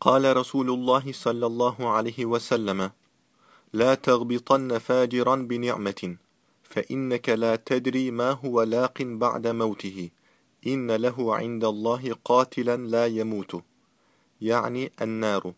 قال رسول الله صلى الله عليه وسلم لا تغبطن فاجرا بنعمة فإنك لا تدري ما هو لاق بعد موته إن له عند الله قاتلا لا يموت. يعني النار.